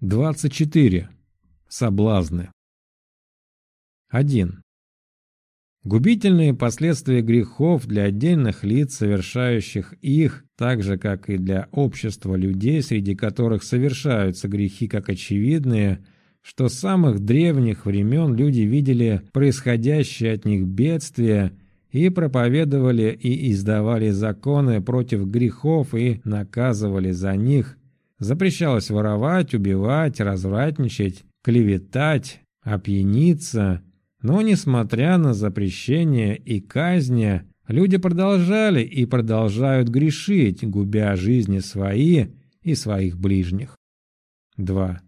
24. Соблазны. 1. Губительные последствия грехов для отдельных лиц, совершающих их, так же, как и для общества людей, среди которых совершаются грехи как очевидные, что с самых древних времен люди видели происходящее от них бедствие и проповедовали и издавали законы против грехов и наказывали за них, Запрещалось воровать, убивать, развратничать, клеветать, опьяниться. Но, несмотря на запрещение и казни, люди продолжали и продолжают грешить, губя жизни свои и своих ближних. 2.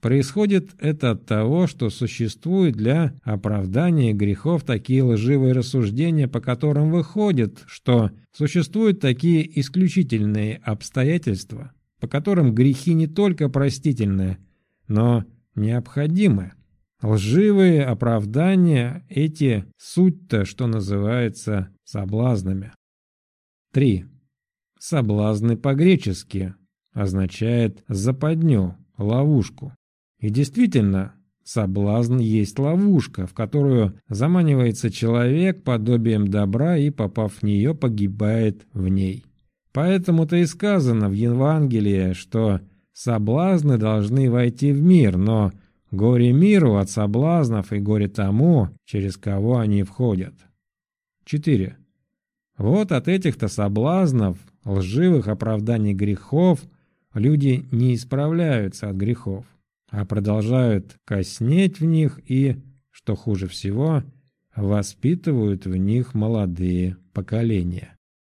Происходит это от того, что существуют для оправдания грехов такие лживые рассуждения, по которым выходит, что существуют такие исключительные обстоятельства, по которым грехи не только простительны, но необходимы. Лживые оправдания эти суть-то, что называется, соблазнами. 3. Соблазны по-гречески означает западню, ловушку. И действительно, соблазн есть ловушка, в которую заманивается человек подобием добра и, попав в нее, погибает в ней. Поэтому-то и сказано в Евангелии, что соблазны должны войти в мир, но горе миру от соблазнов и горе тому, через кого они входят. 4. Вот от этих-то соблазнов, лживых оправданий грехов, люди не исправляются от грехов, а продолжают коснеть в них и, что хуже всего, воспитывают в них молодые поколения.